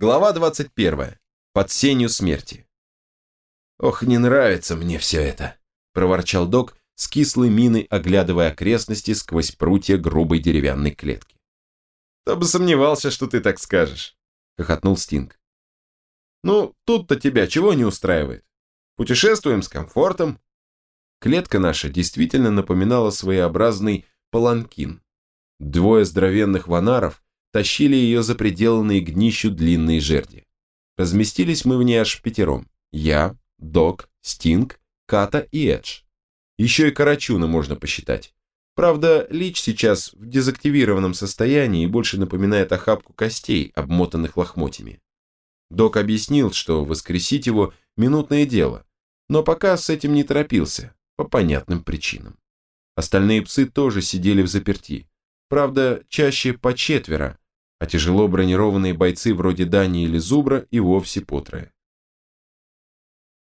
Глава 21. Под сенью смерти. «Ох, не нравится мне все это», – проворчал док, с кислой миной оглядывая окрестности сквозь прутья грубой деревянной клетки. «Кто бы сомневался, что ты так скажешь», – хохотнул Стинг. «Ну, тут-то тебя чего не устраивает? Путешествуем с комфортом». Клетка наша действительно напоминала своеобразный паланкин. Двое здоровенных ванаров тащили ее за пределанные гнищу длинные жерди. Разместились мы в ней аж пятером. Я, Док, Стинг, Ката и Эдж. Еще и Карачуна можно посчитать. Правда, Лич сейчас в дезактивированном состоянии и больше напоминает охапку костей, обмотанных лохмотьями. Док объяснил, что воскресить его – минутное дело, но пока с этим не торопился, по понятным причинам. Остальные псы тоже сидели в заперти, правда, чаще по четверо, а тяжело бронированные бойцы вроде Дани или Зубра и вовсе по трое.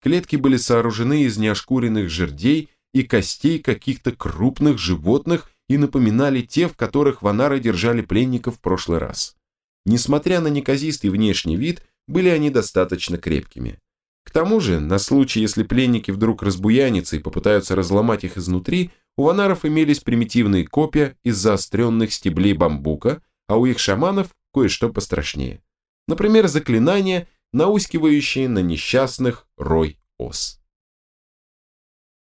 Клетки были сооружены из неошкуренных жердей и костей каких-то крупных животных и напоминали те, в которых ванары держали пленников в прошлый раз. Несмотря на неказистый внешний вид, были они достаточно крепкими. К тому же, на случай, если пленники вдруг разбуянятся и попытаются разломать их изнутри, у ванаров имелись примитивные копья из заостренных стеблей бамбука, а у их шаманов кое-что пострашнее. Например, заклинания, наускивающие на несчастных рой ос.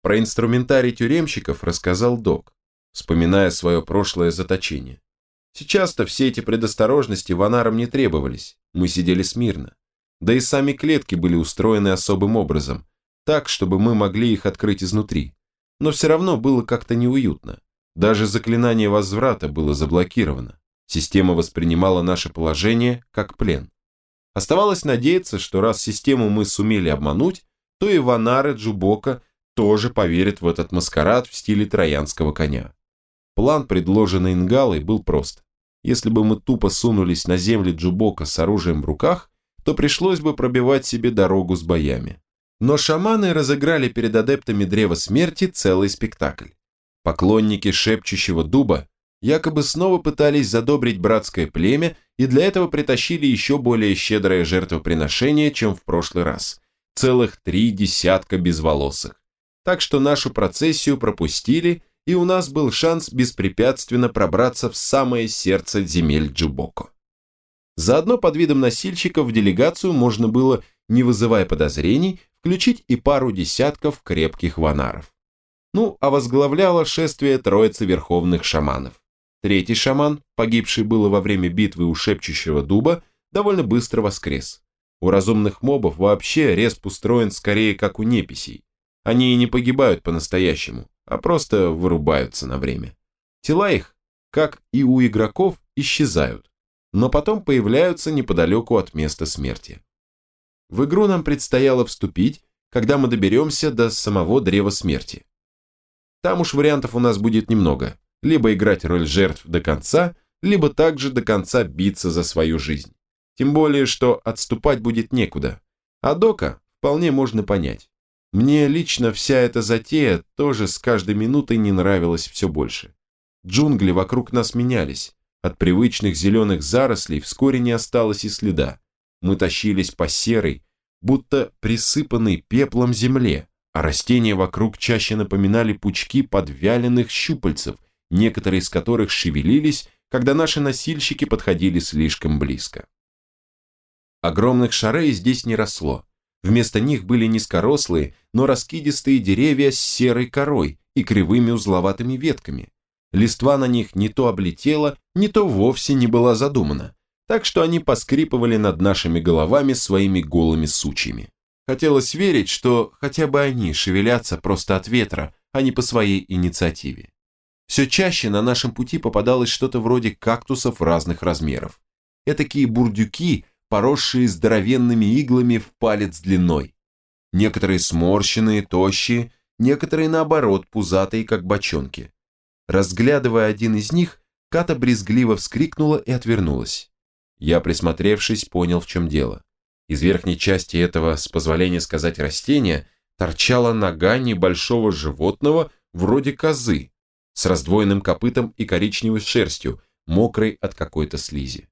Про инструментарий тюремщиков рассказал док, вспоминая свое прошлое заточение. Сейчас-то все эти предосторожности ванарам не требовались, мы сидели смирно. Да и сами клетки были устроены особым образом, так, чтобы мы могли их открыть изнутри но все равно было как-то неуютно. Даже заклинание возврата было заблокировано. Система воспринимала наше положение как плен. Оставалось надеяться, что раз систему мы сумели обмануть, то и Ванары Джубока тоже поверят в этот маскарад в стиле троянского коня. План, предложенный Нгалой, был прост. Если бы мы тупо сунулись на земли Джубока с оружием в руках, то пришлось бы пробивать себе дорогу с боями. Но шаманы разыграли перед адептами Древа Смерти целый спектакль. Поклонники шепчущего дуба якобы снова пытались задобрить братское племя и для этого притащили еще более щедрое жертвоприношение, чем в прошлый раз. Целых три десятка безволосых. Так что нашу процессию пропустили, и у нас был шанс беспрепятственно пробраться в самое сердце земель Джубоко. Заодно под видом носильщиков в делегацию можно было, не вызывая подозрений, включить и пару десятков крепких ванаров. Ну, а возглавляло шествие троицы верховных шаманов. Третий шаман, погибший было во время битвы у шепчущего дуба, довольно быстро воскрес. У разумных мобов вообще респ устроен скорее как у неписей. Они и не погибают по-настоящему, а просто вырубаются на время. Тела их, как и у игроков, исчезают, но потом появляются неподалеку от места смерти. В игру нам предстояло вступить, когда мы доберемся до самого Древа Смерти. Там уж вариантов у нас будет немного. Либо играть роль жертв до конца, либо также до конца биться за свою жизнь. Тем более, что отступать будет некуда. А Дока вполне можно понять. Мне лично вся эта затея тоже с каждой минутой не нравилась все больше. Джунгли вокруг нас менялись. От привычных зеленых зарослей вскоре не осталось и следа. Мы тащились по серой, будто присыпанной пеплом земле, а растения вокруг чаще напоминали пучки подвяленных щупальцев, некоторые из которых шевелились, когда наши носильщики подходили слишком близко. Огромных шарей здесь не росло. Вместо них были низкорослые, но раскидистые деревья с серой корой и кривыми узловатыми ветками. Листва на них не то облетела, не то вовсе не была задумана, так что они поскрипывали над нашими головами своими голыми сучьями. Хотелось верить, что хотя бы они шевелятся просто от ветра, а не по своей инициативе. Все чаще на нашем пути попадалось что-то вроде кактусов разных размеров. Этакие бурдюки, поросшие здоровенными иглами в палец длиной. Некоторые сморщенные, тощие, некоторые наоборот пузатые, как бочонки. Разглядывая один из них, Ката брезгливо вскрикнула и отвернулась. Я, присмотревшись, понял, в чем дело. Из верхней части этого, с позволения сказать, растения торчала нога небольшого животного, вроде козы, с раздвоенным копытом и коричневой шерстью, мокрой от какой-то слизи.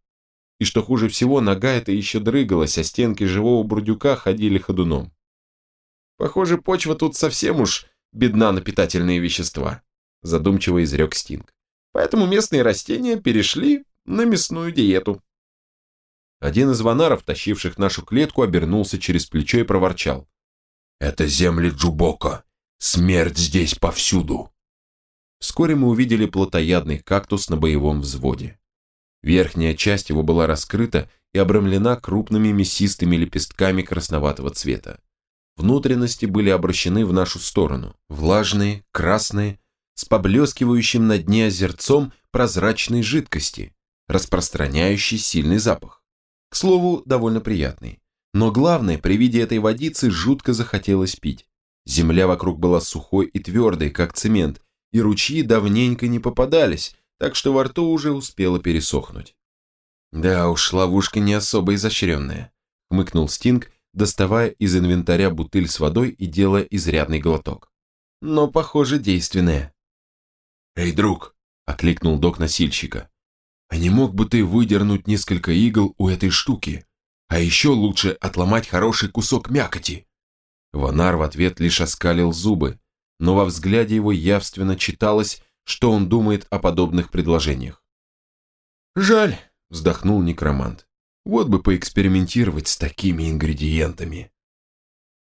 и что хуже всего, нога эта еще дрыгалась, а стенки живого бурдюка ходили ходуном. Похоже, почва тут совсем уж бедна на питательные вещества, задумчиво изрек Стинг. Поэтому местные растения перешли на мясную диету. Один из ванаров, тащивших нашу клетку, обернулся через плечо и проворчал. «Это земли Джубока. Смерть здесь повсюду». Вскоре мы увидели плотоядный кактус на боевом взводе. Верхняя часть его была раскрыта и обрамлена крупными мясистыми лепестками красноватого цвета. Внутренности были обращены в нашу сторону, влажные, красные, с поблескивающим на дне озерцом прозрачной жидкости, распространяющей сильный запах. К слову, довольно приятный. Но главное, при виде этой водицы жутко захотелось пить. Земля вокруг была сухой и твердой, как цемент, и ручьи давненько не попадались, так что во рту уже успело пересохнуть. «Да уж, ловушка не особо изощренная», — хмыкнул Стинг, доставая из инвентаря бутыль с водой и делая изрядный глоток. «Но, похоже, действенная». «Эй, друг!» — окликнул док носильщика. «А не мог бы ты выдернуть несколько игл у этой штуки? А еще лучше отломать хороший кусок мякоти!» Ванар в ответ лишь оскалил зубы, но во взгляде его явственно читалось, что он думает о подобных предложениях. «Жаль», — вздохнул некромант. «Вот бы поэкспериментировать с такими ингредиентами».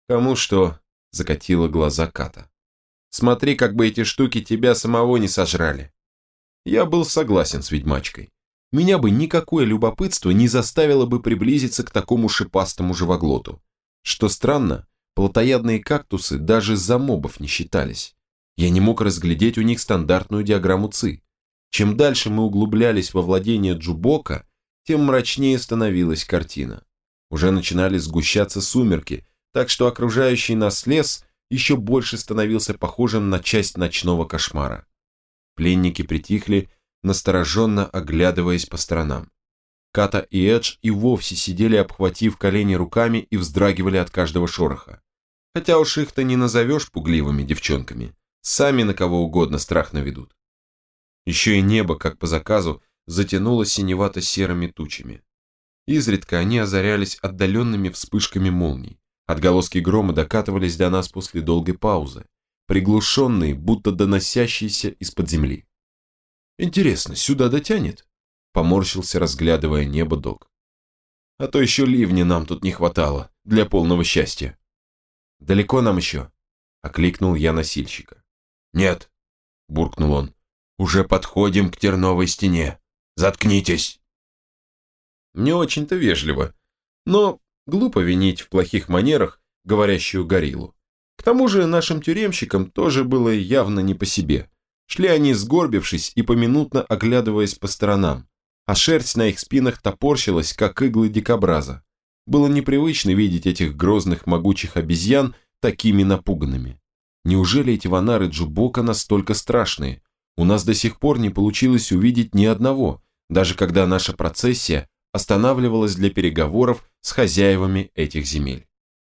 «Кому что?» — закатила глаза Ката. «Смотри, как бы эти штуки тебя самого не сожрали». Я был согласен с ведьмачкой. Меня бы никакое любопытство не заставило бы приблизиться к такому шипастому живоглоту. Что странно, плотоядные кактусы даже за мобов не считались. Я не мог разглядеть у них стандартную диаграмму ЦИ. Чем дальше мы углублялись во владение Джубока, тем мрачнее становилась картина. Уже начинали сгущаться сумерки, так что окружающий нас лес еще больше становился похожим на часть ночного кошмара. Пленники притихли, настороженно оглядываясь по сторонам. Ката и Эдж и вовсе сидели, обхватив колени руками и вздрагивали от каждого шороха. Хотя уж их-то не назовешь пугливыми девчонками сами на кого угодно страх наведут. Еще и небо, как по заказу, затянуло синевато-серыми тучами. Изредка они озарялись отдаленными вспышками молний. Отголоски грома докатывались до нас после долгой паузы, приглушенные, будто доносящиеся из-под земли. «Интересно, сюда дотянет?» Поморщился, разглядывая небо док. «А то еще ливни нам тут не хватало для полного счастья». «Далеко нам еще?» – окликнул я носильщика. «Нет», – буркнул он, – «уже подходим к терновой стене. Заткнитесь!» Не очень-то вежливо, но глупо винить в плохих манерах говорящую гориллу. К тому же нашим тюремщикам тоже было явно не по себе. Шли они сгорбившись и поминутно оглядываясь по сторонам, а шерсть на их спинах топорщилась, как иглы дикобраза. Было непривычно видеть этих грозных могучих обезьян такими напуганными. Неужели эти ванары Джубока настолько страшные? У нас до сих пор не получилось увидеть ни одного, даже когда наша процессия останавливалась для переговоров с хозяевами этих земель.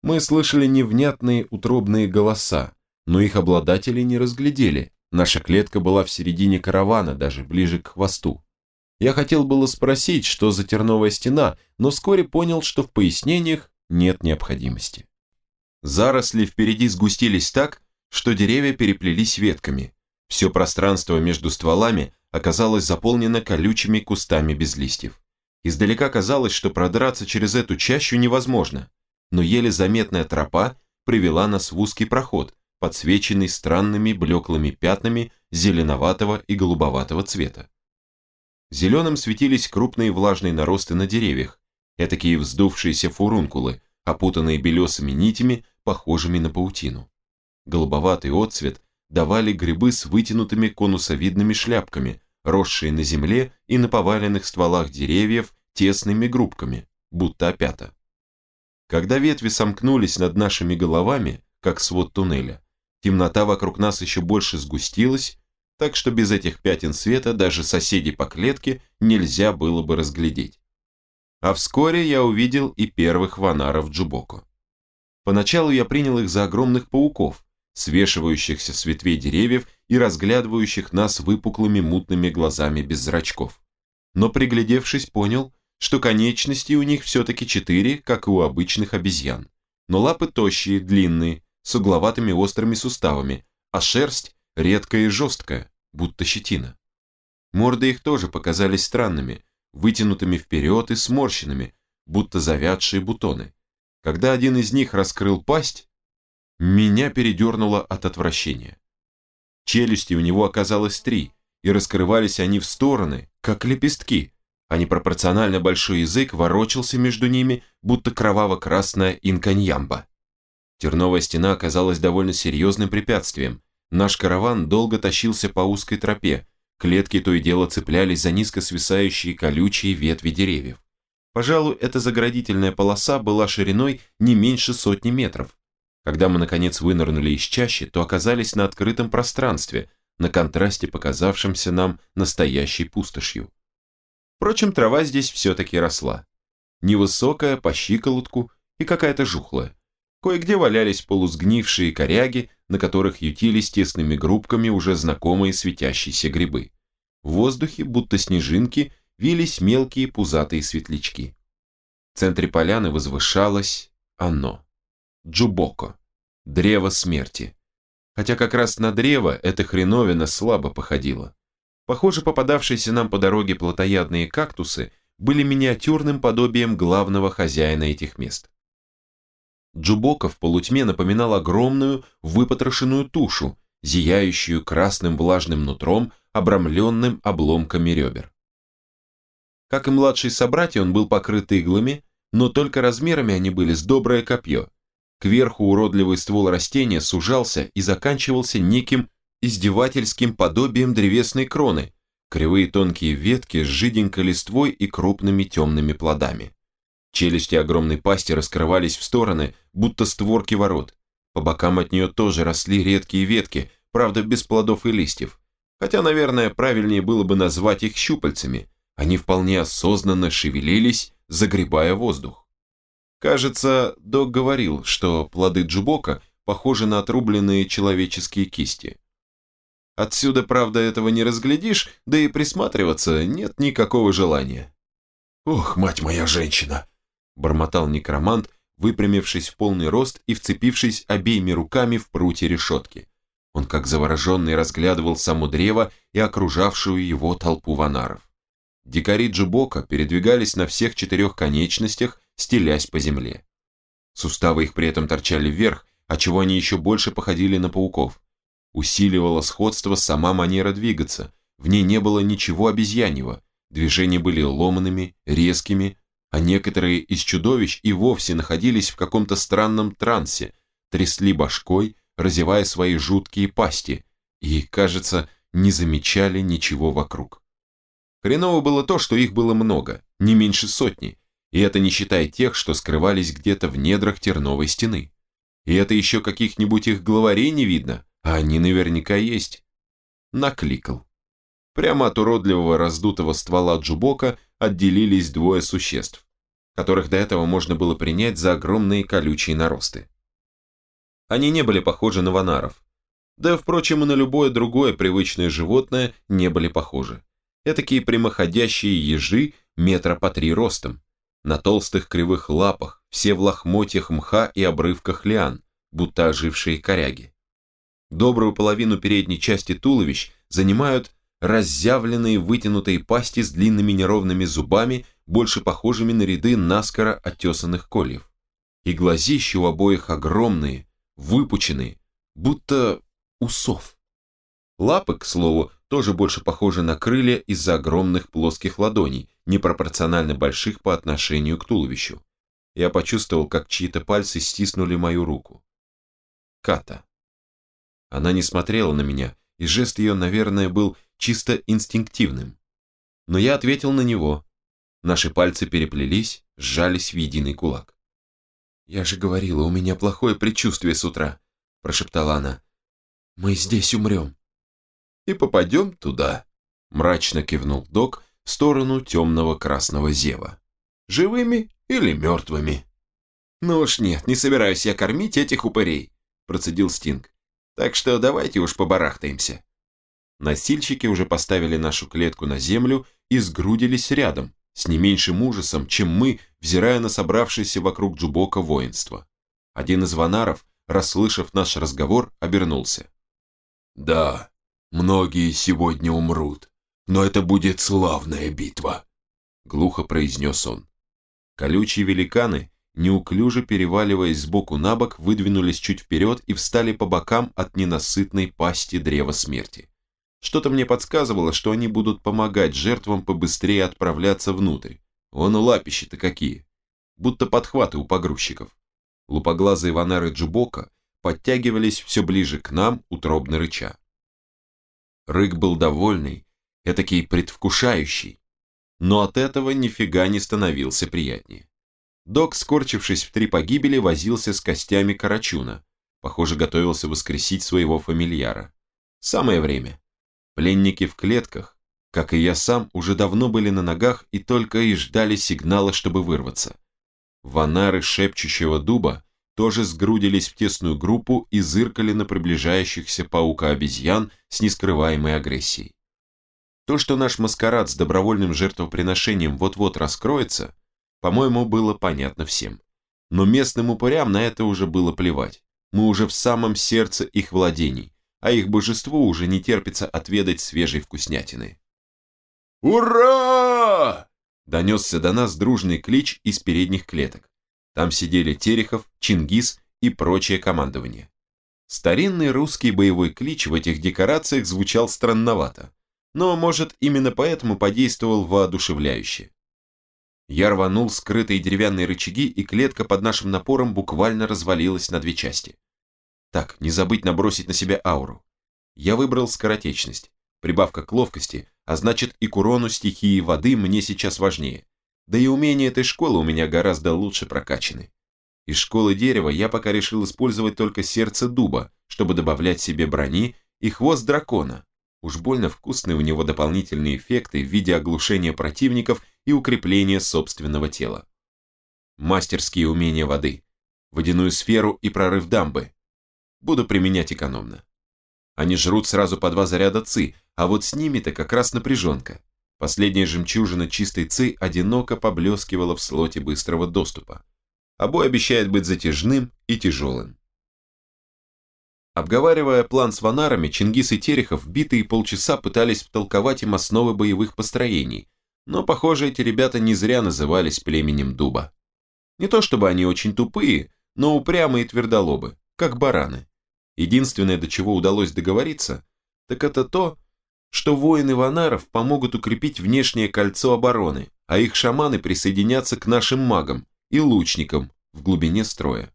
Мы слышали невнятные утробные голоса, но их обладатели не разглядели. Наша клетка была в середине каравана, даже ближе к хвосту. Я хотел было спросить, что за терновая стена, но вскоре понял, что в пояснениях нет необходимости. Заросли впереди сгустились так, что деревья переплелись ветками. Все пространство между стволами оказалось заполнено колючими кустами без листьев. Издалека казалось, что продраться через эту чащу невозможно, но еле заметная тропа привела нас в узкий проход, подсвеченный странными блеклыми пятнами зеленоватого и голубоватого цвета. Зеленым светились крупные влажные наросты на деревьях, этакие вздувшиеся фурункулы, опутанные белесыми нитями, похожими на паутину голубоватый отцвет давали грибы с вытянутыми конусовидными шляпками, росшие на земле и на поваленных стволах деревьев тесными группками, будто опята. Когда ветви сомкнулись над нашими головами, как свод туннеля, темнота вокруг нас еще больше сгустилась, так что без этих пятен света даже соседей по клетке нельзя было бы разглядеть. А вскоре я увидел и первых ванаров Джубоко. Поначалу я принял их за огромных пауков, свешивающихся с ветвей деревьев и разглядывающих нас выпуклыми мутными глазами без зрачков. Но приглядевшись, понял, что конечностей у них все-таки четыре, как и у обычных обезьян. Но лапы тощие, длинные, с угловатыми острыми суставами, а шерсть редкая и жесткая, будто щетина. Морды их тоже показались странными, вытянутыми вперед и сморщенными, будто завядшие бутоны. Когда один из них раскрыл пасть, меня передернуло от отвращения. Челюсти у него оказалось три, и раскрывались они в стороны, как лепестки, а непропорционально большой язык ворочался между ними, будто кроваво-красная инканьямба. Терновая стена оказалась довольно серьезным препятствием. Наш караван долго тащился по узкой тропе, клетки то и дело цеплялись за низко свисающие колючие ветви деревьев. Пожалуй, эта заградительная полоса была шириной не меньше сотни метров. Когда мы, наконец, вынырнули из чащи, то оказались на открытом пространстве, на контрасте показавшемся нам настоящей пустошью. Впрочем, трава здесь все-таки росла. Невысокая, по щиколотку и какая-то жухлая. Кое-где валялись полусгнившие коряги, на которых ютились тесными группками уже знакомые светящиеся грибы. В воздухе, будто снежинки, вились мелкие пузатые светлячки. В центре поляны возвышалось оно. Джубоко. Древо смерти. Хотя как раз на древо эта хреновина слабо походила. Похоже, попадавшиеся нам по дороге плотоядные кактусы были миниатюрным подобием главного хозяина этих мест. Джубока в полутьме напоминал огромную, выпотрошенную тушу, зияющую красным влажным нутром, обрамленным обломками ребер. Как и младший собратья, он был покрыт иглами, но только размерами они были с доброе копье. Кверху уродливый ствол растения сужался и заканчивался неким издевательским подобием древесной кроны, кривые тонкие ветки с жиденькой листвой и крупными темными плодами. Челюсти огромной пасти раскрывались в стороны, будто створки ворот. По бокам от нее тоже росли редкие ветки, правда без плодов и листьев. Хотя, наверное, правильнее было бы назвать их щупальцами. Они вполне осознанно шевелились, загребая воздух. Кажется, Док говорил, что плоды джубока похожи на отрубленные человеческие кисти. Отсюда, правда, этого не разглядишь, да и присматриваться нет никакого желания. «Ох, мать моя женщина!» бормотал некромант, выпрямившись в полный рост и вцепившись обеими руками в прутья решетки. Он как завороженный разглядывал само древо и окружавшую его толпу ванаров. Дикари Джубока передвигались на всех четырех конечностях, стелясь по земле. Суставы их при этом торчали вверх, отчего они еще больше походили на пауков. Усиливало сходство сама манера двигаться, в ней не было ничего обезьяньего, движения были ломанными, резкими, а некоторые из чудовищ и вовсе находились в каком-то странном трансе, трясли башкой, разевая свои жуткие пасти, и, кажется, не замечали ничего вокруг. Хреново было то, что их было много, не меньше сотни, и это не считая тех, что скрывались где-то в недрах терновой стены. И это еще каких-нибудь их главарей не видно, а они наверняка есть. Накликал. Прямо от уродливого раздутого ствола джубока отделились двое существ которых до этого можно было принять за огромные колючие наросты. Они не были похожи на ванаров. Да, впрочем, и на любое другое привычное животное не были похожи. Этакие прямоходящие ежи метра по три ростом, на толстых кривых лапах, все в лохмотьях мха и обрывках лиан, будто ожившие коряги. Добрую половину передней части туловищ занимают разъявленные вытянутые пасти с длинными неровными зубами больше похожими на ряды наскоро оттесанных кольев. И глазища у обоих огромные, выпученные, будто усов. Лапы, к слову, тоже больше похожи на крылья из-за огромных плоских ладоней, непропорционально больших по отношению к туловищу. Я почувствовал, как чьи-то пальцы стиснули мою руку. Ката. Она не смотрела на меня, и жест ее, наверное, был чисто инстинктивным. Но я ответил на него, Наши пальцы переплелись, сжались в единый кулак. «Я же говорила, у меня плохое предчувствие с утра», – прошептала она. «Мы здесь умрем». «И попадем туда», – мрачно кивнул док в сторону темного красного зева. «Живыми или мертвыми?» «Ну уж нет, не собираюсь я кормить этих упырей», – процедил Стинг. «Так что давайте уж побарахтаемся». Носильщики уже поставили нашу клетку на землю и сгрудились рядом, с не меньшим ужасом, чем мы, взирая на собравшееся вокруг Джубока воинство. Один из ванаров, расслышав наш разговор, обернулся. «Да, многие сегодня умрут, но это будет славная битва», — глухо произнес он. Колючие великаны, неуклюже переваливаясь сбоку на бок, выдвинулись чуть вперед и встали по бокам от ненасытной пасти древа смерти. Что-то мне подсказывало, что они будут помогать жертвам побыстрее отправляться внутрь. Вон лапищи-то какие. Будто подхваты у погрузчиков. Лупоглазые ванары Джубока подтягивались все ближе к нам, утробно рыча. Рык был довольный, этакий предвкушающий, но от этого нифига не становился приятнее. Док, скорчившись в три погибели, возился с костями Карачуна. Похоже, готовился воскресить своего фамильяра. Самое время. Пленники в клетках, как и я сам, уже давно были на ногах и только и ждали сигнала, чтобы вырваться. Ванары шепчущего дуба тоже сгрудились в тесную группу и зыркали на приближающихся паука-обезьян с нескрываемой агрессией. То, что наш маскарад с добровольным жертвоприношением вот-вот раскроется, по-моему, было понятно всем. Но местным упырям на это уже было плевать. Мы уже в самом сердце их владений, а их божеству уже не терпится отведать свежей вкуснятины. «Ура!» – донесся до нас дружный клич из передних клеток. Там сидели Терехов, Чингис и прочее командование. Старинный русский боевой клич в этих декорациях звучал странновато, но, может, именно поэтому подействовал воодушевляюще. Я рванул скрытые деревянные рычаги, и клетка под нашим напором буквально развалилась на две части. Так, не забыть набросить на себя ауру. Я выбрал скоротечность. Прибавка к ловкости, а значит и к урону стихии воды мне сейчас важнее. Да и умения этой школы у меня гораздо лучше прокачаны. Из школы дерева я пока решил использовать только сердце дуба, чтобы добавлять себе брони, и хвост дракона. Уж больно вкусные у него дополнительные эффекты в виде оглушения противников и укрепления собственного тела. Мастерские умения воды. Водяную сферу и прорыв дамбы. Буду применять экономно. Они жрут сразу по два заряда ЦИ, а вот с ними-то как раз напряженка. Последняя жемчужина чистой ЦИ одиноко поблескивала в слоте быстрого доступа. Обой обещает быть затяжным и тяжелым. Обговаривая план с ванарами, Чингис и Терехов битые полчаса пытались втолковать им основы боевых построений, но, похоже, эти ребята не зря назывались племенем дуба. Не то чтобы они очень тупые, но упрямые и твердолобы, как бараны. Единственное, до чего удалось договориться, так это то, что воины Ванаров помогут укрепить внешнее кольцо обороны, а их шаманы присоединятся к нашим магам и лучникам в глубине строя.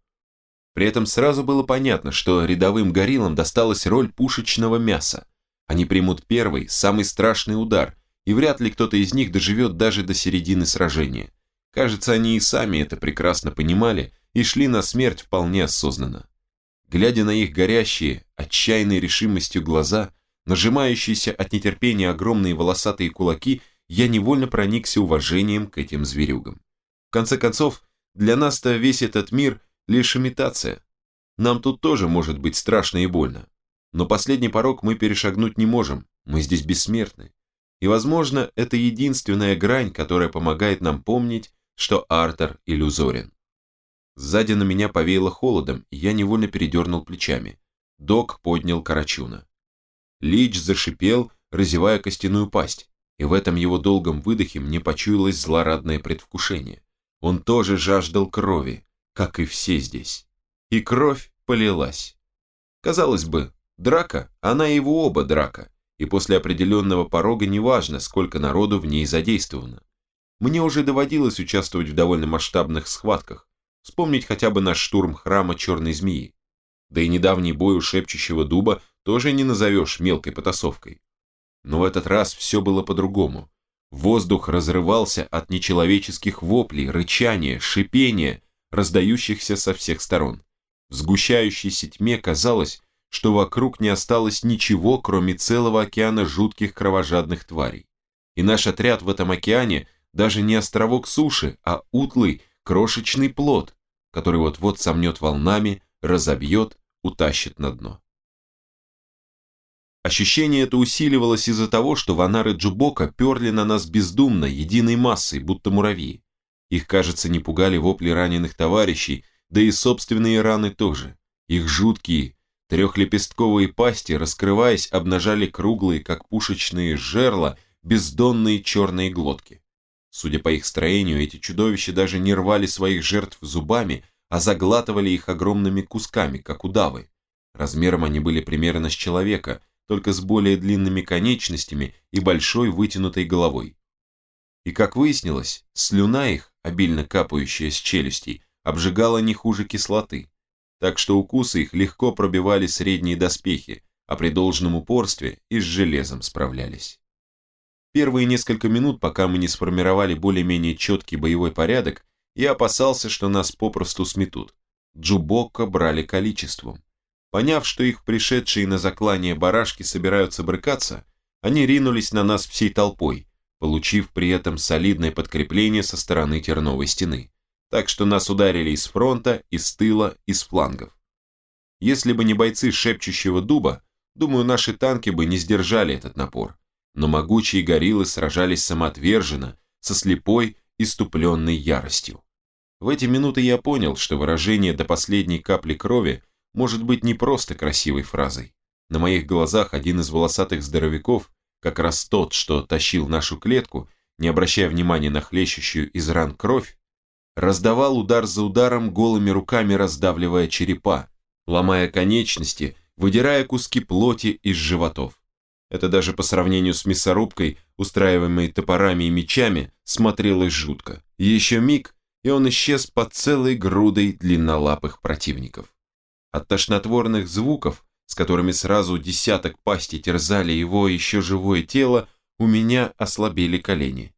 При этом сразу было понятно, что рядовым гориллам досталась роль пушечного мяса. Они примут первый, самый страшный удар, и вряд ли кто-то из них доживет даже до середины сражения. Кажется, они и сами это прекрасно понимали и шли на смерть вполне осознанно. Глядя на их горящие, отчаянной решимостью глаза, нажимающиеся от нетерпения огромные волосатые кулаки, я невольно проникся уважением к этим зверюгам. В конце концов, для нас-то весь этот мир лишь имитация. Нам тут тоже может быть страшно и больно. Но последний порог мы перешагнуть не можем, мы здесь бессмертны. И, возможно, это единственная грань, которая помогает нам помнить, что Артер иллюзорен. Сзади на меня повеяло холодом, и я невольно передернул плечами. Док поднял Карачуна. Лич зашипел, разевая костяную пасть, и в этом его долгом выдохе мне почуялось злорадное предвкушение. Он тоже жаждал крови, как и все здесь. И кровь полилась. Казалось бы, драка, она его оба драка, и после определенного порога неважно, сколько народу в ней задействовано. Мне уже доводилось участвовать в довольно масштабных схватках, Вспомнить хотя бы наш штурм храма Черной Змеи. Да и недавний бой у шепчущего дуба тоже не назовешь мелкой потасовкой. Но в этот раз все было по-другому. Воздух разрывался от нечеловеческих воплей, рычания, шипения, раздающихся со всех сторон. В сгущающейся тьме казалось, что вокруг не осталось ничего, кроме целого океана жутких кровожадных тварей. И наш отряд в этом океане даже не островок суши, а утлый, крошечный плод, который вот-вот сомнет волнами, разобьет, утащит на дно. Ощущение это усиливалось из-за того, что Ванары Джубока перли на нас бездумно, единой массой, будто муравьи. Их, кажется, не пугали вопли раненых товарищей, да и собственные раны тоже. Их жуткие, трехлепестковые пасти, раскрываясь, обнажали круглые, как пушечные жерла, бездонные черные глотки. Судя по их строению, эти чудовища даже не рвали своих жертв зубами, а заглатывали их огромными кусками, как удавы. Размером они были примерно с человека, только с более длинными конечностями и большой вытянутой головой. И как выяснилось, слюна их, обильно капающая с челюстей, обжигала не хуже кислоты, так что укусы их легко пробивали средние доспехи, а при должном упорстве и с железом справлялись. Первые несколько минут, пока мы не сформировали более-менее четкий боевой порядок, я опасался, что нас попросту сметут. Джубока брали количеством. Поняв, что их пришедшие на заклание барашки собираются брыкаться, они ринулись на нас всей толпой, получив при этом солидное подкрепление со стороны терновой стены. Так что нас ударили из фронта, из тыла, из флангов. Если бы не бойцы шепчущего дуба, думаю, наши танки бы не сдержали этот напор. Но могучие гориллы сражались самоотверженно, со слепой, иступленной яростью. В эти минуты я понял, что выражение до последней капли крови может быть не просто красивой фразой. На моих глазах один из волосатых здоровяков, как раз тот, что тащил нашу клетку, не обращая внимания на хлещущую из ран кровь, раздавал удар за ударом голыми руками раздавливая черепа, ломая конечности, выдирая куски плоти из животов. Это даже по сравнению с мясорубкой, устраиваемой топорами и мечами, смотрелось жутко. Еще миг, и он исчез под целой грудой длиннолапых противников. От тошнотворных звуков, с которыми сразу десяток пасти терзали его еще живое тело, у меня ослабели колени.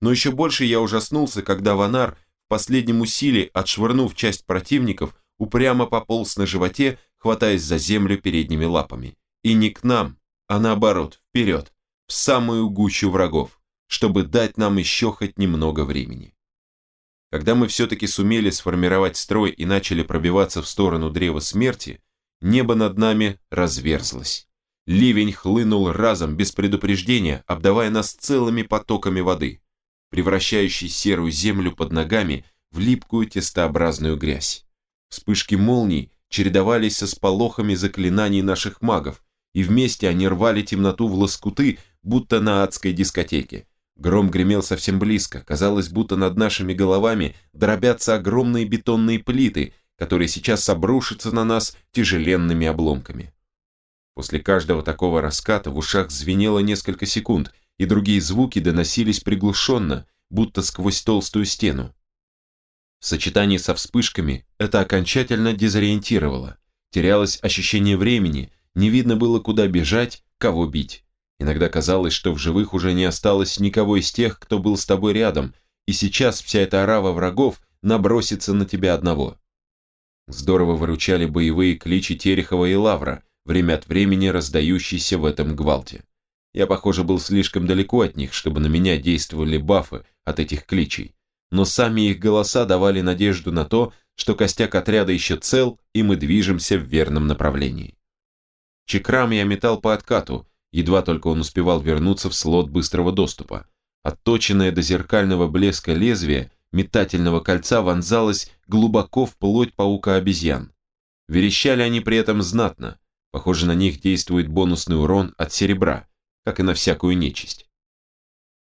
Но еще больше я ужаснулся, когда Ванар в последнем усилии, отшвырнув часть противников, упрямо пополз на животе, хватаясь за землю передними лапами. И не к нам, а наоборот, вперед, в самую гущу врагов, чтобы дать нам еще хоть немного времени. Когда мы все-таки сумели сформировать строй и начали пробиваться в сторону древа смерти, небо над нами разверзлось. Ливень хлынул разом, без предупреждения, обдавая нас целыми потоками воды, превращающей серую землю под ногами в липкую тестообразную грязь. Вспышки молний чередовались со сполохами заклинаний наших магов, и вместе они рвали темноту в лоскуты, будто на адской дискотеке. Гром гремел совсем близко, казалось, будто над нашими головами дробятся огромные бетонные плиты, которые сейчас обрушатся на нас тяжеленными обломками. После каждого такого раската в ушах звенело несколько секунд, и другие звуки доносились приглушенно, будто сквозь толстую стену. В сочетании со вспышками это окончательно дезориентировало. Терялось ощущение времени, не видно было, куда бежать, кого бить. Иногда казалось, что в живых уже не осталось никого из тех, кто был с тобой рядом, и сейчас вся эта орава врагов набросится на тебя одного. Здорово выручали боевые кличи Терехова и Лавра, время от времени раздающиеся в этом гвалте. Я, похоже, был слишком далеко от них, чтобы на меня действовали бафы от этих кличей, но сами их голоса давали надежду на то, что костяк отряда еще цел, и мы движемся в верном направлении. Чекрам я метал по откату, едва только он успевал вернуться в слот быстрого доступа. Отточенное до зеркального блеска лезвие метательного кольца вонзалось глубоко в плоть паука-обезьян. Верещали они при этом знатно. Похоже, на них действует бонусный урон от серебра, как и на всякую нечисть.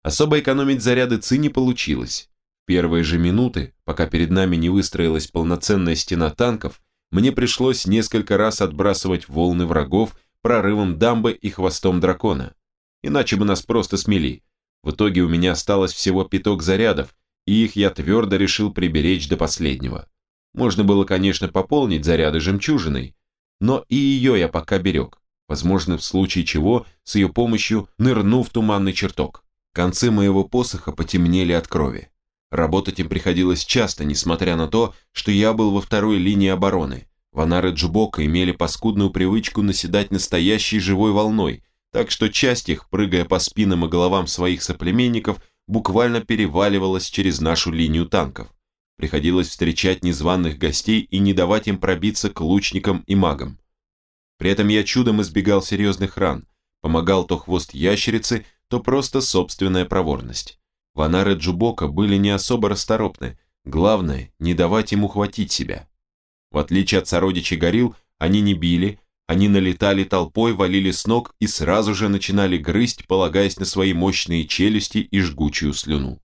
Особо экономить заряды ЦИ не получилось. Первые же минуты, пока перед нами не выстроилась полноценная стена танков, мне пришлось несколько раз отбрасывать волны врагов прорывом дамбы и хвостом дракона. Иначе бы нас просто смели. В итоге у меня осталось всего пяток зарядов, и их я твердо решил приберечь до последнего. Можно было, конечно, пополнить заряды жемчужиной, но и ее я пока берег, возможно, в случае чего с ее помощью нырну в туманный чертог. Концы моего посоха потемнели от крови. Работать им приходилось часто, несмотря на то, что я был во второй линии обороны, Ванары Джубока имели паскудную привычку наседать настоящей живой волной, так что часть их, прыгая по спинам и головам своих соплеменников, буквально переваливалась через нашу линию танков. Приходилось встречать незваных гостей и не давать им пробиться к лучникам и магам. При этом я чудом избегал серьезных ран, помогал то хвост ящерицы, то просто собственная проворность. Ванары Джубока были не особо расторопны, главное, не давать ему хватить себя. В отличие от сородичей горил, они не били, они налетали толпой, валили с ног и сразу же начинали грызть, полагаясь на свои мощные челюсти и жгучую слюну.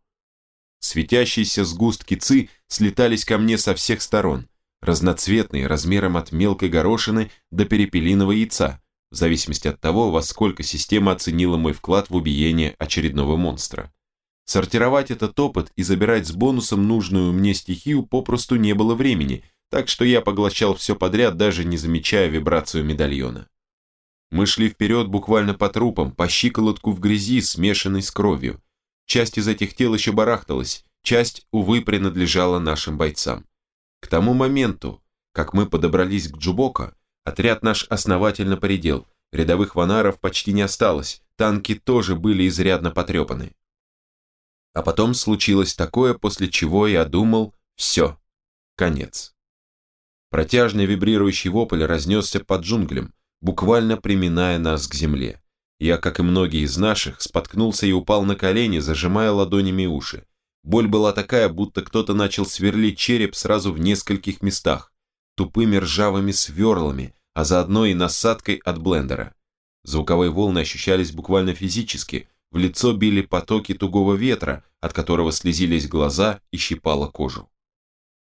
Светящиеся сгустки ци слетались ко мне со всех сторон, разноцветные, размером от мелкой горошины до перепелиного яйца, в зависимости от того, во сколько система оценила мой вклад в убиение очередного монстра. Сортировать этот опыт и забирать с бонусом нужную мне стихию попросту не было времени, так что я поглощал все подряд, даже не замечая вибрацию медальона. Мы шли вперед буквально по трупам, по щиколотку в грязи, смешанной с кровью. Часть из этих тел еще барахталась, часть, увы, принадлежала нашим бойцам. К тому моменту, как мы подобрались к Джубока, отряд наш основательно поредел, рядовых ванаров почти не осталось, танки тоже были изрядно потрепаны. А потом случилось такое, после чего я думал, все, конец. Протяжный вибрирующий вопль разнесся под джунглям, буквально приминая нас к земле. Я, как и многие из наших, споткнулся и упал на колени, зажимая ладонями уши. Боль была такая, будто кто-то начал сверлить череп сразу в нескольких местах, тупыми ржавыми сверлами, а заодно и насадкой от блендера. Звуковые волны ощущались буквально физически, в лицо били потоки тугого ветра, от которого слезились глаза и щипало кожу.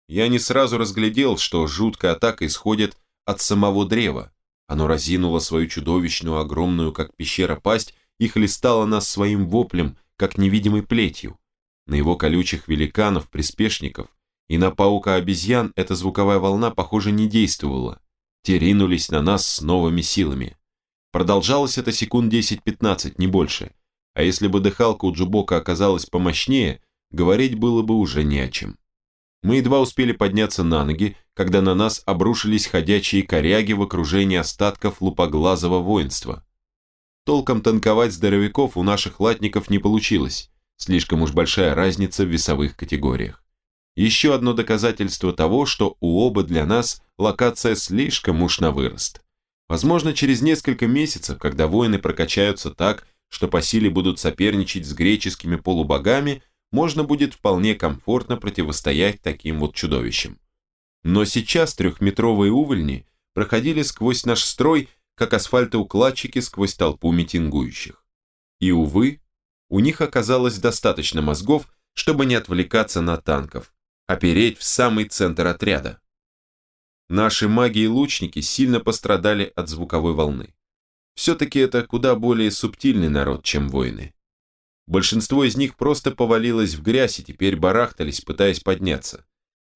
Я не сразу разглядел, что жуткая атака исходит от самого древа, оно разинуло свою чудовищную, огромную, как пещера, пасть и хлестало нас своим воплем, как невидимой плетью. На его колючих великанов, приспешников и на паука-обезьян эта звуковая волна, похоже, не действовала. Те ринулись на нас с новыми силами. Продолжалось это секунд 10-15, не больше. А если бы дыхалка у Джубока оказалась помощнее, говорить было бы уже не о чем. Мы едва успели подняться на ноги, когда на нас обрушились ходячие коряги в окружении остатков лупоглазого воинства. Толком танковать здоровяков у наших латников не получилось, слишком уж большая разница в весовых категориях. Еще одно доказательство того, что у оба для нас локация слишком уж на вырост. Возможно, через несколько месяцев, когда воины прокачаются так, что по силе будут соперничать с греческими полубогами, можно будет вполне комфортно противостоять таким вот чудовищам. Но сейчас трехметровые увольни проходили сквозь наш строй, как асфальтоукладчики сквозь толпу митингующих. И, увы, у них оказалось достаточно мозгов, чтобы не отвлекаться на танков, а переть в самый центр отряда. Наши маги и лучники сильно пострадали от звуковой волны. Все-таки это куда более субтильный народ, чем воины. Большинство из них просто повалилось в грязь и теперь барахтались, пытаясь подняться.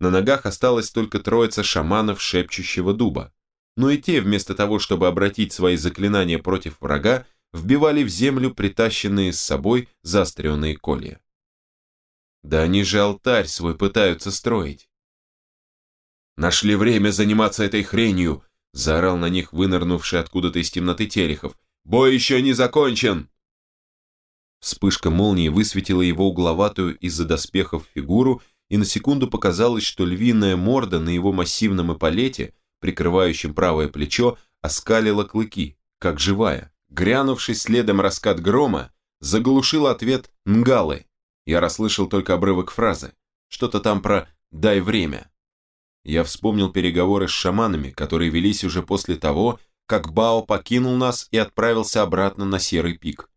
На ногах осталось только троица шаманов шепчущего дуба. Но и те, вместо того, чтобы обратить свои заклинания против врага, вбивали в землю притащенные с собой заостренные колья. Да они же алтарь свой пытаются строить. «Нашли время заниматься этой хренью!» заорал на них вынырнувший откуда-то из темноты Терехов. «Бой еще не закончен!» Вспышка молнии высветила его угловатую из-за доспехов фигуру, и на секунду показалось, что львиная морда на его массивном эполете, прикрывающем правое плечо, оскалила клыки, как живая. Грянувший следом раскат грома заглушил ответ «Нгалы». Я расслышал только обрывок фразы. Что-то там про «дай время». Я вспомнил переговоры с шаманами, которые велись уже после того, как Бао покинул нас и отправился обратно на Серый пик.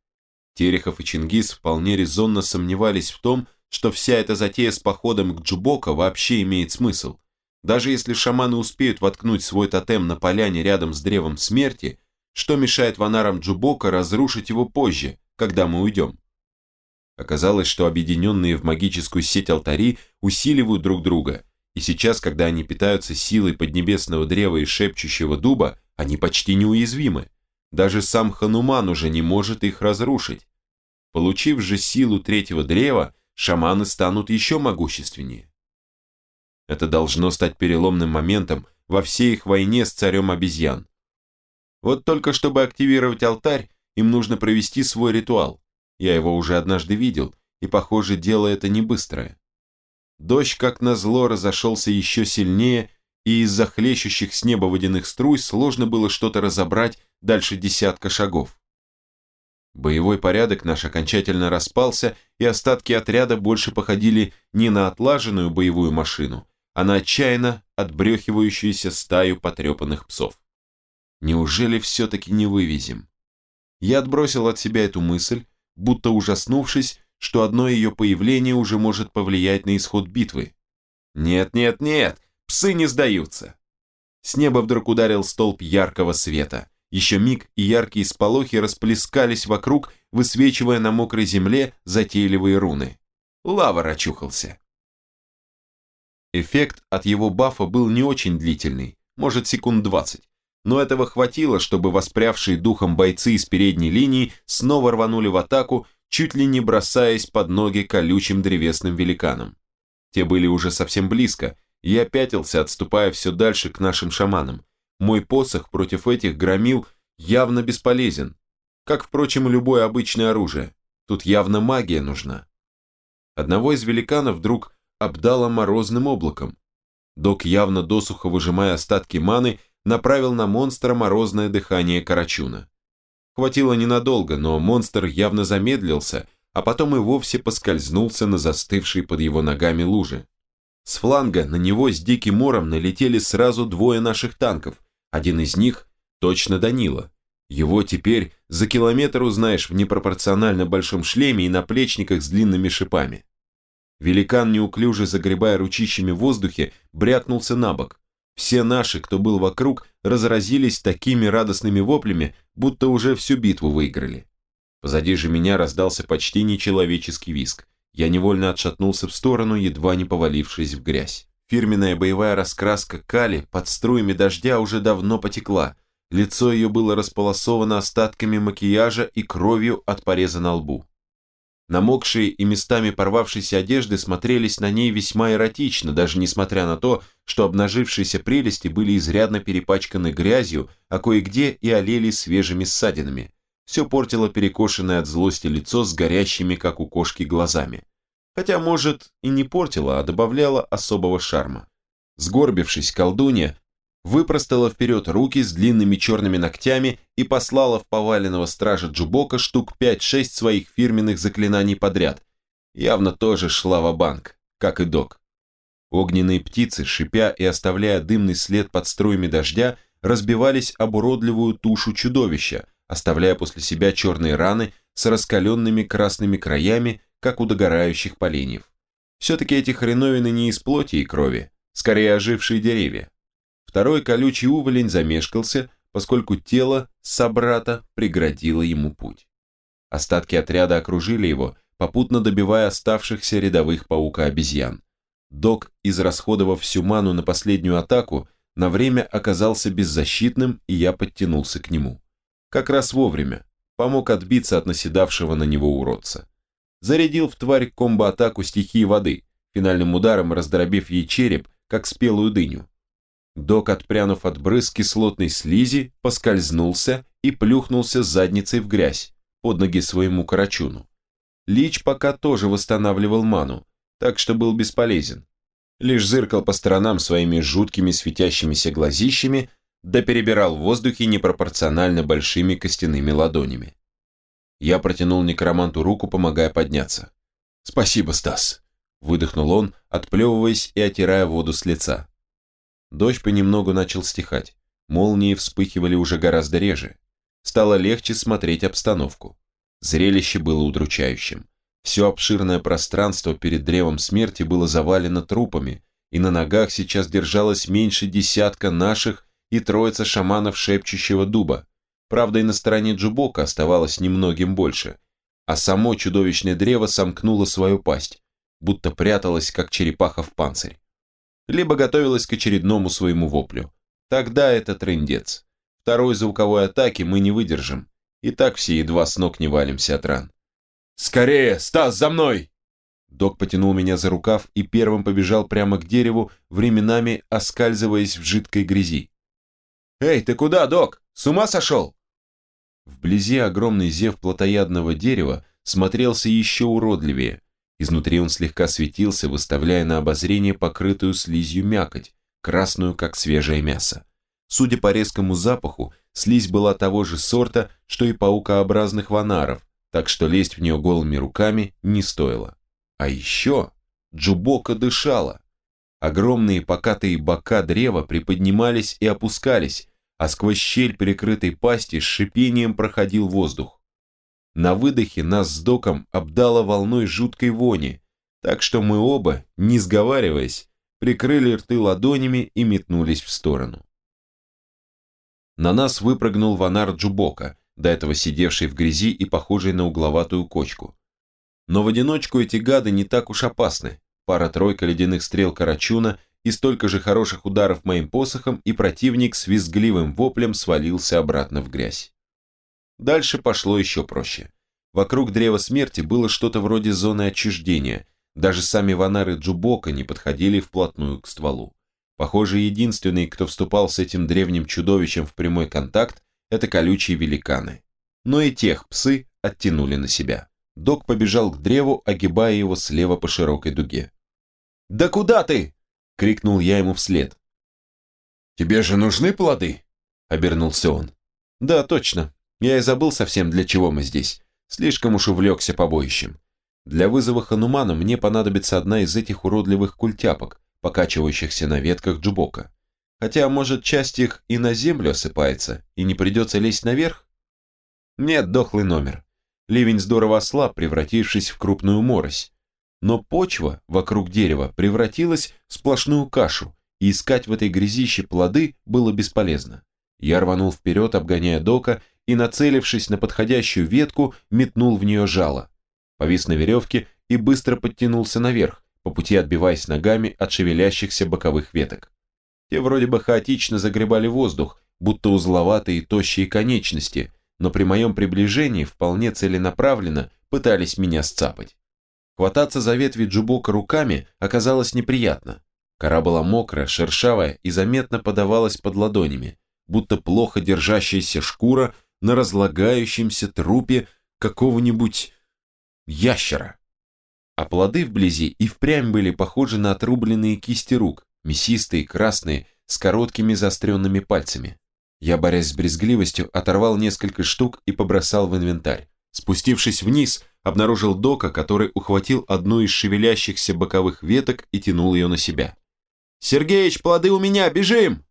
Терехов и Чингис вполне резонно сомневались в том, что вся эта затея с походом к Джубока вообще имеет смысл. Даже если шаманы успеют воткнуть свой тотем на поляне рядом с древом смерти, что мешает ванарам Джубока разрушить его позже, когда мы уйдем? Оказалось, что объединенные в магическую сеть алтари усиливают друг друга, и сейчас, когда они питаются силой поднебесного древа и шепчущего дуба, они почти неуязвимы. Даже сам Хануман уже не может их разрушить. Получив же силу третьего древа, шаманы станут еще могущественнее. Это должно стать переломным моментом во всей их войне с царем обезьян. Вот только чтобы активировать алтарь, им нужно провести свой ритуал. Я его уже однажды видел, и, похоже, дело это не быстрое. Дождь, как назло, разошелся еще сильнее, и из-за хлещущих с неба водяных струй сложно было что-то разобрать дальше десятка шагов. Боевой порядок наш окончательно распался, и остатки отряда больше походили не на отлаженную боевую машину, а на отчаянно отбрехивающуюся стаю потрепанных псов. Неужели все-таки не вывезем? Я отбросил от себя эту мысль, будто ужаснувшись, что одно ее появление уже может повлиять на исход битвы. Нет, нет, нет, псы не сдаются. С неба вдруг ударил столб яркого света. Еще миг, и яркие сполохи расплескались вокруг, высвечивая на мокрой земле затейливые руны. Лава рачухался. Эффект от его бафа был не очень длительный, может секунд 20, но этого хватило, чтобы воспрявшие духом бойцы из передней линии снова рванули в атаку, чуть ли не бросаясь под ноги колючим древесным великанам. Те были уже совсем близко, я пятился, отступая все дальше к нашим шаманам. Мой посох против этих громил явно бесполезен, как, впрочем, любое обычное оружие. Тут явно магия нужна. Одного из великанов вдруг обдало морозным облаком. Док, явно досуха выжимая остатки маны, направил на монстра морозное дыхание Карачуна. Хватило ненадолго, но монстр явно замедлился, а потом и вовсе поскользнулся на застывшей под его ногами луже. С фланга на него с диким мором налетели сразу двое наших танков, один из них точно Данила. Его теперь за километр узнаешь в непропорционально большом шлеме и наплечниках с длинными шипами. Великан, неуклюже загребая ручищами в воздухе, брякнулся на бок. Все наши, кто был вокруг, разразились такими радостными воплями, будто уже всю битву выиграли. Позади же меня раздался почти нечеловеческий виск. Я невольно отшатнулся в сторону, едва не повалившись в грязь. Фирменная боевая раскраска Кали под струями дождя уже давно потекла. Лицо ее было располосовано остатками макияжа и кровью от пореза на лбу. Намокшие и местами порвавшиеся одежды смотрелись на ней весьма эротично, даже несмотря на то, что обнажившиеся прелести были изрядно перепачканы грязью, а кое-где и олели свежими ссадинами. Все портило перекошенное от злости лицо с горящими, как у кошки, глазами. Хотя, может, и не портило, а добавляло особого шарма. Сгорбившись, колдунья выпростала вперед руки с длинными черными ногтями и послала в поваленного стража Джубока штук 5-6 своих фирменных заклинаний подряд. Явно тоже шла в банк как и док. Огненные птицы, шипя и оставляя дымный след под струями дождя, разбивались об уродливую тушу чудовища, оставляя после себя черные раны с раскаленными красными краями, как у догорающих поленьев. Все-таки эти хреновины не из плоти и крови, скорее ожившие деревья. Второй колючий уволень замешкался, поскольку тело собрата преградило ему путь. Остатки отряда окружили его, попутно добивая оставшихся рядовых паука-обезьян. Док, израсходовав всю ману на последнюю атаку, на время оказался беззащитным, и я подтянулся к нему. Как раз вовремя, помог отбиться от наседавшего на него уродца. Зарядил в тварь комбо-атаку стихии воды, финальным ударом раздробив ей череп, как спелую дыню. Док, отпрянув от брызг кислотной слизи, поскользнулся и плюхнулся задницей в грязь, под ноги своему карачуну. Лич пока тоже восстанавливал ману, так что был бесполезен. Лишь зыркал по сторонам своими жуткими светящимися глазищами, да перебирал в воздухе непропорционально большими костяными ладонями. Я протянул некроманту руку, помогая подняться. «Спасибо, Стас», — выдохнул он, отплевываясь и отирая воду с лица. Дождь понемногу начал стихать. Молнии вспыхивали уже гораздо реже. Стало легче смотреть обстановку. Зрелище было удручающим. Все обширное пространство перед древом смерти было завалено трупами, и на ногах сейчас держалось меньше десятка наших и троица шаманов шепчущего дуба. Правда, и на стороне Джубока оставалось немногим больше, а само чудовищное древо сомкнуло свою пасть, будто пряталось, как черепаха в панцирь либо готовилась к очередному своему воплю. Тогда это трындец. Второй звуковой атаки мы не выдержим. И так все едва с ног не валимся от ран. «Скорее, Стас, за мной!» Док потянул меня за рукав и первым побежал прямо к дереву, временами оскальзываясь в жидкой грязи. «Эй, ты куда, док? С ума сошел?» Вблизи огромный зев плотоядного дерева смотрелся еще уродливее, Изнутри он слегка светился, выставляя на обозрение покрытую слизью мякоть, красную, как свежее мясо. Судя по резкому запаху, слизь была того же сорта, что и паукообразных ванаров, так что лезть в нее голыми руками не стоило. А еще Джубока дышала. Огромные покатые бока древа приподнимались и опускались, а сквозь щель перекрытой пасти с шипением проходил воздух. На выдохе нас с доком обдало волной жуткой вони, так что мы оба, не сговариваясь, прикрыли рты ладонями и метнулись в сторону. На нас выпрыгнул Ванар Джубока, до этого сидевший в грязи и похожий на угловатую кочку. Но в одиночку эти гады не так уж опасны. Пара-тройка ледяных стрел Карачуна и столько же хороших ударов моим посохом, и противник с визгливым воплем свалился обратно в грязь. Дальше пошло еще проще. Вокруг древа смерти было что-то вроде зоны отчуждения. Даже сами ванары Джубока не подходили вплотную к стволу. Похоже, единственный, кто вступал с этим древним чудовищем в прямой контакт, это колючие великаны. Но и тех псы оттянули на себя. Док побежал к древу, огибая его слева по широкой дуге. «Да куда ты?» — крикнул я ему вслед. «Тебе же нужны плоды?» — обернулся он. «Да, точно. Я и забыл совсем, для чего мы здесь. Слишком уж увлекся побоищем. Для вызова Ханумана мне понадобится одна из этих уродливых культяпок, покачивающихся на ветках джубока. Хотя, может, часть их и на землю осыпается, и не придется лезть наверх? Нет, дохлый номер. Ливень здорово ослаб, превратившись в крупную морось. Но почва вокруг дерева превратилась в сплошную кашу, и искать в этой грязище плоды было бесполезно. Я рванул вперед, обгоняя дока, и, нацелившись на подходящую ветку, метнул в нее жало. Повис на веревке и быстро подтянулся наверх, по пути отбиваясь ногами от шевелящихся боковых веток. Те вроде бы хаотично загребали воздух, будто узловатые тощие конечности, но при моем приближении вполне целенаправленно пытались меня сцапать. Хвататься за ветви джубока руками оказалось неприятно. Кора была мокрая, шершавая и заметно подавалась под ладонями, будто плохо держащаяся шкура на разлагающемся трупе какого-нибудь ящера. А плоды вблизи и впрямь были похожи на отрубленные кисти рук, мясистые, красные, с короткими заостренными пальцами. Я, борясь с брезгливостью, оторвал несколько штук и побросал в инвентарь. Спустившись вниз, обнаружил Дока, который ухватил одну из шевелящихся боковых веток и тянул ее на себя. «Сергеич, плоды у меня, бежим!»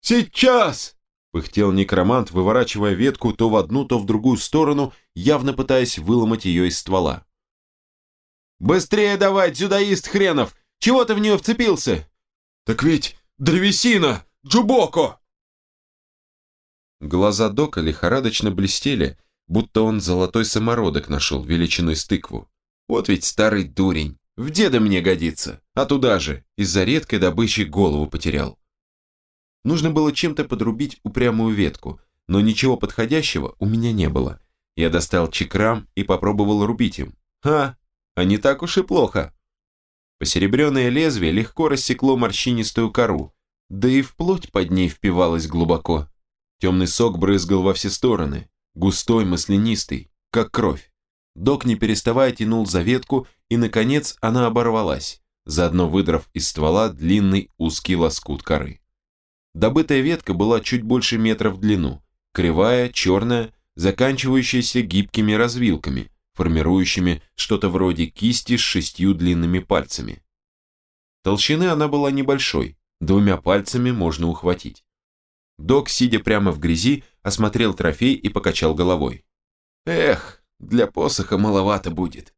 «Сейчас!» – пыхтел некромант, выворачивая ветку то в одну, то в другую сторону, явно пытаясь выломать ее из ствола. «Быстрее давай, дзюдоист хренов! Чего ты в нее вцепился?» «Так ведь древесина! Джубоко!» Глаза Дока лихорадочно блестели, будто он золотой самородок нашел величиной с тыкву. Вот ведь старый дурень, в деда мне годится, а туда же, из-за редкой добычи голову потерял. Нужно было чем-то подрубить упрямую ветку, но ничего подходящего у меня не было. Я достал чекрам и попробовал рубить им. Ха, а не так уж и плохо. Посеребренное лезвие легко рассекло морщинистую кору, да и вплоть под ней впивалось глубоко. Темный сок брызгал во все стороны, густой, маслянистый, как кровь. Док, не переставая, тянул за ветку, и, наконец, она оборвалась, заодно выдрав из ствола длинный узкий лоскут коры. Добытая ветка была чуть больше метра в длину, кривая, черная, заканчивающаяся гибкими развилками, формирующими что-то вроде кисти с шестью длинными пальцами. Толщины она была небольшой, двумя пальцами можно ухватить. Док, сидя прямо в грязи, осмотрел трофей и покачал головой. «Эх, для посоха маловато будет».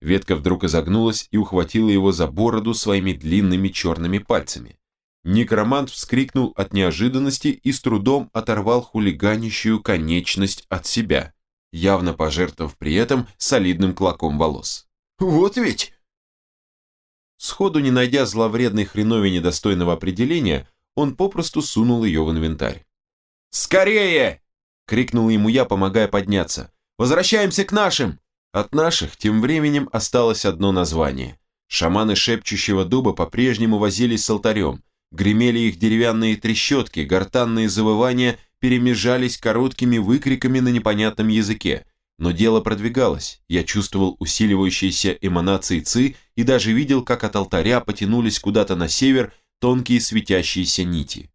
Ветка вдруг изогнулась и ухватила его за бороду своими длинными черными пальцами. Некромант вскрикнул от неожиданности и с трудом оторвал хулиганищую конечность от себя, явно пожертвовав при этом солидным клоком волос. «Вот ведь!» Сходу не найдя зловредной хреновине достойного определения, он попросту сунул ее в инвентарь. «Скорее!» — крикнул ему я, помогая подняться. «Возвращаемся к нашим!» От наших тем временем осталось одно название. Шаманы шепчущего дуба по-прежнему возились с алтарем. Гремели их деревянные трещотки, гортанные завывания перемежались короткими выкриками на непонятном языке. Но дело продвигалось, я чувствовал усиливающиеся эманации ци и даже видел, как от алтаря потянулись куда-то на север тонкие светящиеся нити.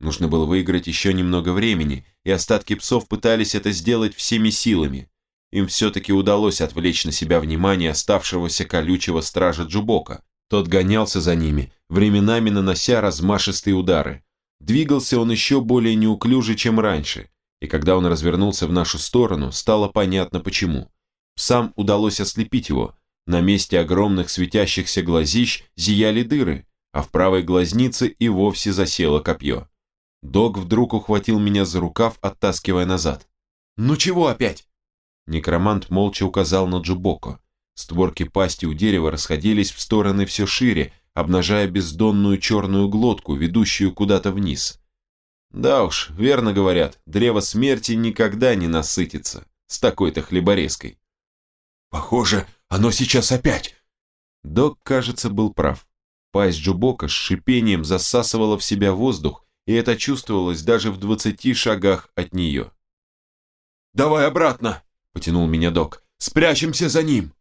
Нужно было выиграть еще немного времени, и остатки псов пытались это сделать всеми силами. Им все-таки удалось отвлечь на себя внимание оставшегося колючего стража Джубока. Тот гонялся за ними, временами нанося размашистые удары. Двигался он еще более неуклюже, чем раньше, и когда он развернулся в нашу сторону, стало понятно почему. Псам удалось ослепить его. На месте огромных светящихся глазищ зияли дыры, а в правой глазнице и вовсе засело копье. Дог вдруг ухватил меня за рукав, оттаскивая назад. «Ну чего опять?» Некромант молча указал на Джубоко. Створки пасти у дерева расходились в стороны все шире, обнажая бездонную черную глотку, ведущую куда-то вниз. Да уж, верно говорят, древо смерти никогда не насытится с такой-то хлеборезкой. Похоже, оно сейчас опять. Док, кажется, был прав. Пасть Джубока с шипением засасывала в себя воздух, и это чувствовалось даже в двадцати шагах от нее. «Давай обратно!» – потянул меня док. «Спрячемся за ним!»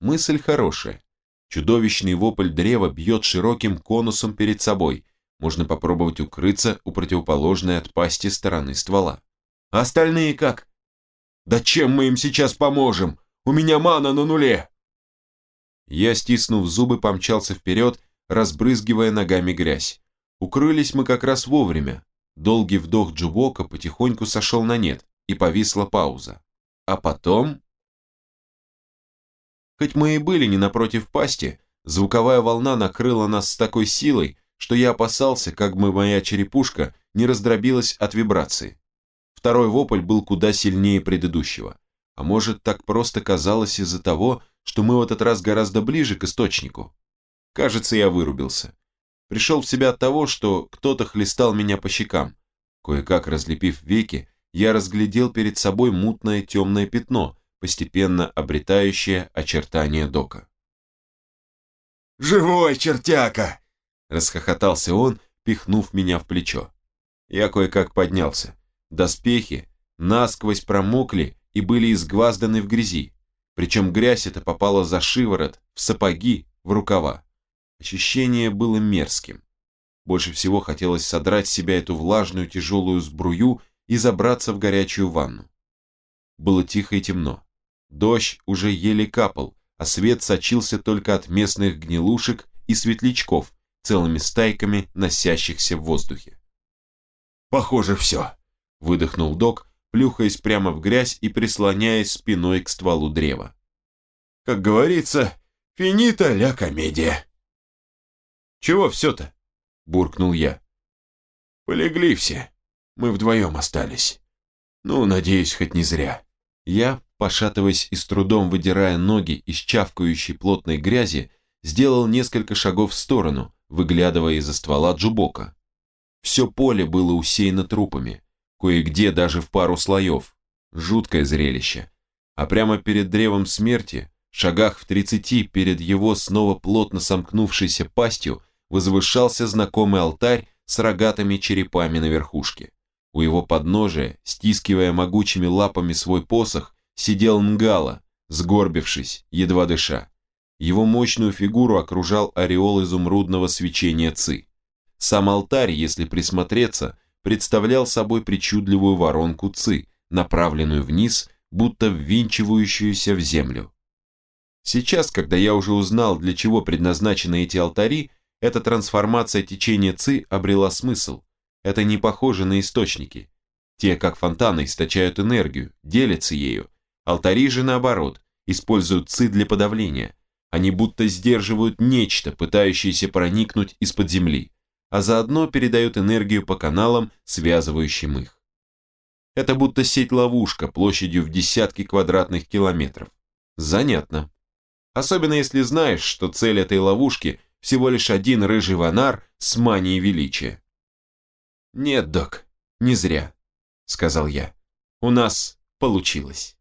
Мысль хорошая. Чудовищный вопль древа бьет широким конусом перед собой. Можно попробовать укрыться у противоположной от пасти стороны ствола. А остальные как? Да чем мы им сейчас поможем? У меня мана на нуле!» Я, стиснув зубы, помчался вперед, разбрызгивая ногами грязь. Укрылись мы как раз вовремя. Долгий вдох Джубока потихоньку сошел на нет, и повисла пауза. А потом... Хоть мы и были не напротив пасти, звуковая волна накрыла нас с такой силой, что я опасался, как бы моя черепушка не раздробилась от вибрации. Второй вопль был куда сильнее предыдущего. А может, так просто казалось из-за того, что мы в этот раз гораздо ближе к источнику? Кажется, я вырубился. Пришел в себя от того, что кто-то хлестал меня по щекам. Кое-как разлепив веки, я разглядел перед собой мутное темное пятно, постепенно обретающее очертания дока. «Живой чертяка!» – расхохотался он, пихнув меня в плечо. Я кое-как поднялся. Доспехи насквозь промокли и были изгвазданы в грязи, причем грязь эта попала за шиворот, в сапоги, в рукава. Ощущение было мерзким. Больше всего хотелось содрать с себя эту влажную тяжелую сбрую и забраться в горячую ванну. Было тихо и темно. Дождь уже еле капал, а свет сочился только от местных гнилушек и светлячков, целыми стайками носящихся в воздухе. «Похоже, все», — выдохнул док, плюхаясь прямо в грязь и прислоняясь спиной к стволу древа. Как говорится, финита ля комедия. «Чего все-то?» – буркнул я. «Полегли все. Мы вдвоем остались. Ну, надеюсь, хоть не зря». Я, пошатываясь и с трудом выдирая ноги из чавкающей плотной грязи, сделал несколько шагов в сторону, выглядывая из-за ствола Джубока. Все поле было усеяно трупами кое-где даже в пару слоев. Жуткое зрелище. А прямо перед древом смерти, шагах в тридцати перед его снова плотно сомкнувшейся пастью, возвышался знакомый алтарь с рогатыми черепами на верхушке. У его подножия, стискивая могучими лапами свой посох, сидел Нгала, сгорбившись, едва дыша. Его мощную фигуру окружал ореол изумрудного свечения ци. Сам алтарь, если присмотреться, представлял собой причудливую воронку ЦИ, направленную вниз, будто ввинчивающуюся в землю. Сейчас, когда я уже узнал, для чего предназначены эти алтари, эта трансформация течения ЦИ обрела смысл. Это не похоже на источники. Те, как фонтаны, источают энергию, делятся ею. Алтари же, наоборот, используют ЦИ для подавления. Они будто сдерживают нечто, пытающееся проникнуть из-под земли а заодно передают энергию по каналам, связывающим их. Это будто сеть-ловушка площадью в десятки квадратных километров. Занятно. Особенно если знаешь, что цель этой ловушки всего лишь один рыжий ванар с манией величия. «Нет, док, не зря», — сказал я. «У нас получилось».